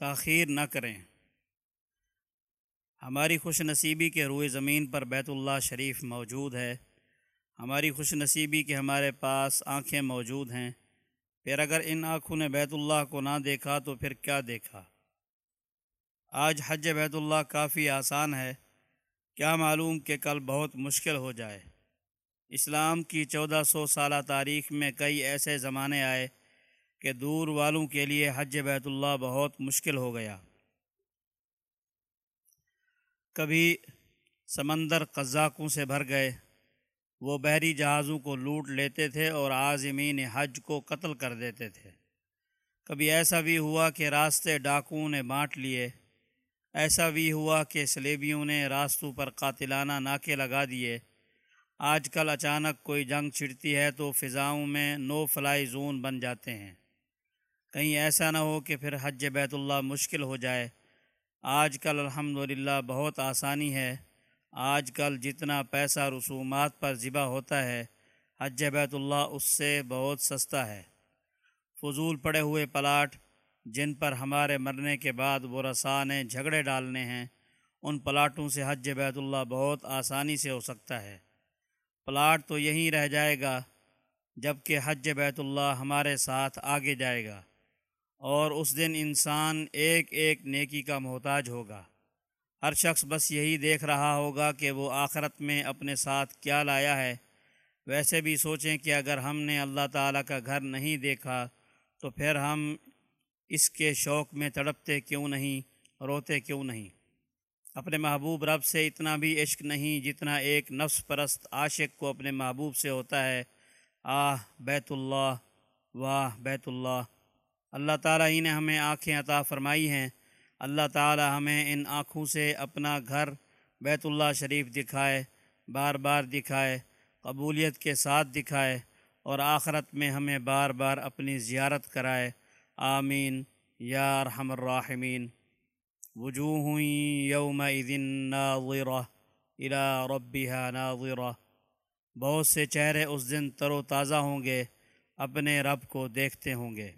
تاخیر نہ کریں۔ ہماری خوش نصیبی کے روئے زمین پر بیت اللہ شریف موجود ہے۔ ہماری خوش نصیبی کے ہمارے پاس آنکھیں موجود ہیں۔ پھر اگر ان آنکھوں نے بیت اللہ کو نہ دیکھا تو پھر کیا دیکھا؟ آج حج بیت اللہ کافی آسان ہے۔ کیا معلوم کہ کل بہت مشکل ہو جائے۔ اسلام کی چودہ سو سالہ تاریخ میں کئی ایسے زمانے آئے کہ دور والوں کے لیے حج بیت اللہ بہت مشکل ہو گیا۔ کبھی سمندر قزاقوں سے بھر گئے، وہ بحری جہازوں کو لوٹ لیتے تھے اور عازمین حج کو قتل کر دیتے تھے۔ کبھی ایسا بھی ہوا کہ راستے ڈاکوؤں نے بانٹ لیے، ایسا بھی ہوا کہ سلیبیوں نے راستوں پر قاتلانہ ناکے لگا دیے۔ آج کل اچانک کوئی جنگ چھڑتی ہے تو فضاؤں میں نو فلائی زون بن جاتے ہیں۔ کہیں ایسا نہ ہو کہ پھر حج بیت اللہ مشکل ہو جائے۔ آج کل الحمدللہ بہت آسانی ہے۔ آج کل جتنا پیسہ رسومات پر ذبح ہوتا ہے، حج بیت اللہ اس سے بہت سستا ہے۔ فضول پڑے ہوئے پلاٹ جن پر ہمارے مرنے کے بعد وہ رسانے جھگڑے ڈالنے ہیں، ان پلاٹوں سے حج بیت اللہ بہت آسانی سے ہو سکتا ہے۔ پلاٹ تو یہیں رہ جائے گا جبکہ حج بیت اللہ ہمارے ساتھ آگے جائے گا۔ اور اس دن انسان ایک ایک نیکی کا محتاج ہوگا۔ ہر شخص بس یہی دیکھ رہا ہوگا کہ وہ آخرت میں اپنے ساتھ کیا لایا ہے۔ ویسے بھی سوچیں کہ اگر ہم نے اللہ تعالیٰ کا گھر نہیں دیکھا، تو پھر ہم اس کے شوق میں تڑپتے کیوں نہیں، روتے کیوں نہیں؟ اپنے محبوب رب سے اتنا بھی عشق نہیں جتنا ایک نفس پرست عاشق کو اپنے محبوب سے ہوتا ہے۔ آہ، بیت اللہ، واہ، بیت اللہ۔ اللہ تعالیٰ ہی نے ہمیں آنکھیں عطا فرمائی ہیں۔ اللہ تعالیٰ ہمیں ان آنکھوں سے اپنا گھر بیت اللہ شریف دکھائے، بار بار دکھائے، قبولیت کے ساتھ دکھائے اور آخرت میں ہمیں بار بار اپنی زیارت کرائے۔ آمین۔ یا رحم الراحمین۔ وجوہ ہوئیں یوم ناظرہ الى ربها ناظرہ۔ بہت سے چہرے اس دن تر و تازہ ہوں گے، اپنے رب کو دیکھتے ہوں گے۔